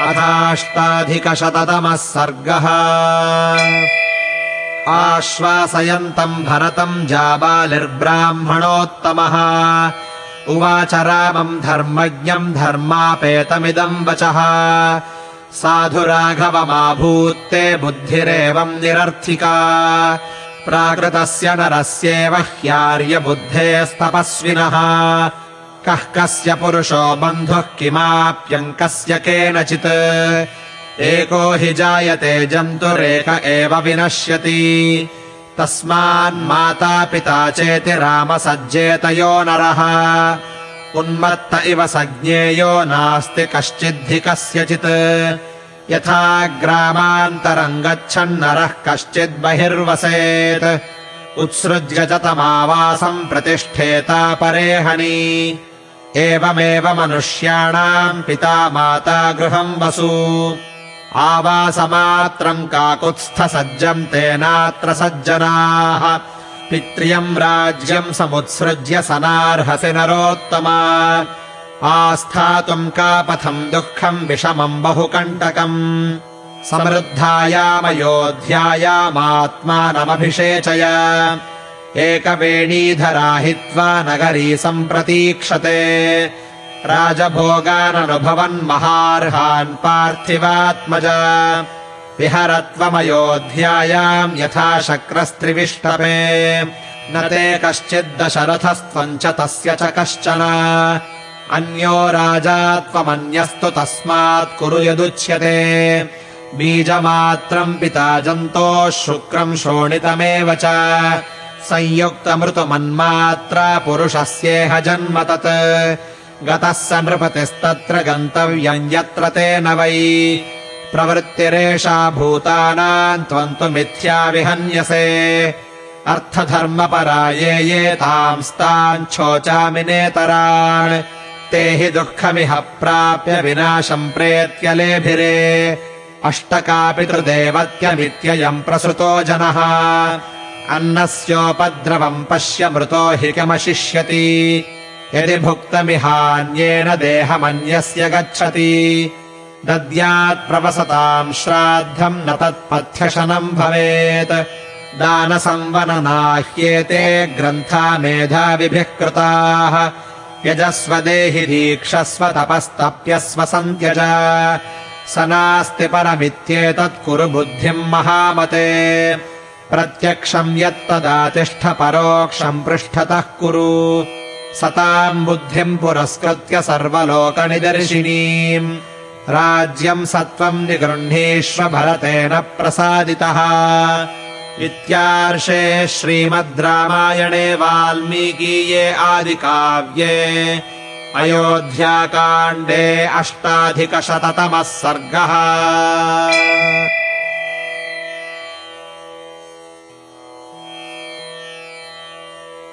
अथाष्टाधिकशततमः सर्गः। आश्वासयन्तम् भरतम् जाबालिर्ब्राह्मणोत्तमः। उवाच रामम् धर्मज्ञम् धर्मापेतमिदम् वचः। साधु राघवमाभूत्ते बुद्धिरेवम् निरर्थिका। प्राकृतस्य नरस्येव ह्यार्यबुद्धेस्तपस्विनः कः कस्य पुरुषो बन्धुः किमाप्यङ्कस्य केनचित्? एको हि जायते जन्तुरेक एव विनश्यति। तस्मान्मातापिता चेति रामसज्जेतयो नरः। उन्मत्त इव सज्ञेयो नास्ति कश्चिद्धि कस्यचित् यथा ग्रामान्तरम् गच्छन्नरः कश्चिद्बहिर्वसेत्। उत्सृज्य च तमावासम् प्रतिष्ठेतापरेहणी एवमेव मनुष्याणाम् पिता माता गृहम् वसु। आवासमात्रम् काकुत्स्थसज्जम् तेनात्र सज्जनाः। पित्र्यम् राज्यम् समुत्सृज्य सनार्हसि नरोत्तमा। आस्थातुम् कापथम् दुःखम् विषमम् बहुकण्टकम्। समृद्धायामयोध्यायामात्मानमभिषेचय एकवेणीधरा हित्वा नगरी सम्प्रतीक्षते राजभोगाननुभवन् महार्हान् पार्थिवात्मज। विहरत्वमयोध्यायाम् यथा शक्रस्त्रिविष्टपे न ते कश्चिद्दशरथस्त्वम् च तस्य च कश्चन। अन्यो राजा त्वमन्यस्तु तस्मात् कुरु यदुच्यते। बीजमात्रम् पिता जन्तोः शुक्रम् शोणितमेव च संयुक्तमृतुमन्मात्रा पुरुषस्येह जन्म तत्। गतः स नृपतिस्तत्र गन्तव्यम् यत्र तेन वै। प्रवृत्तिरेषा भूतानाम् त्वम् तु मिथ्या विहन्यसे। अर्थधर्मपरा ये छोचामि नेतरान्। ते हि दुःखमिह प्राप्य विनाशम् प्रेत्य लेभिरे। अष्टकापितृदेवत्यमित्ययम् प्रसृतो जनः अन्नस्योपद्रवम् पश्य मृतो हि किमशिष्यति। यदि भुक्तमिहान्येन देहमन्यस्य गच्छति। दद्यात्प्रवसताम् श्राद्धम् न तत्पथ्यशनम् भवेत्। दानसंवननाह्येते ग्रन्था मेधाविभिः कृताः। यजस्व देहि दीक्षस्व तपस्तप्यस्व सन्त्यज स नास्ति परमित्येतत् कुरु बुद्धिम् महामते प्रत्यक्षम् यत्तदातिष्ठ परोक्षम् पृष्ठतः कुरु। सताम् बुद्धिम् पुरस्कृत्य सर्वलोकनिदर्शिनीम्। राज्यम् सत्त्वम् निगृह्णीष्व भरतेन प्रसादितः। इत्यार्षे श्रीमद् रामायणे वाल्मीकीये आदिकाव्ये। अयोध्याकाण्डे अष्टाधिकशततमः सर्गः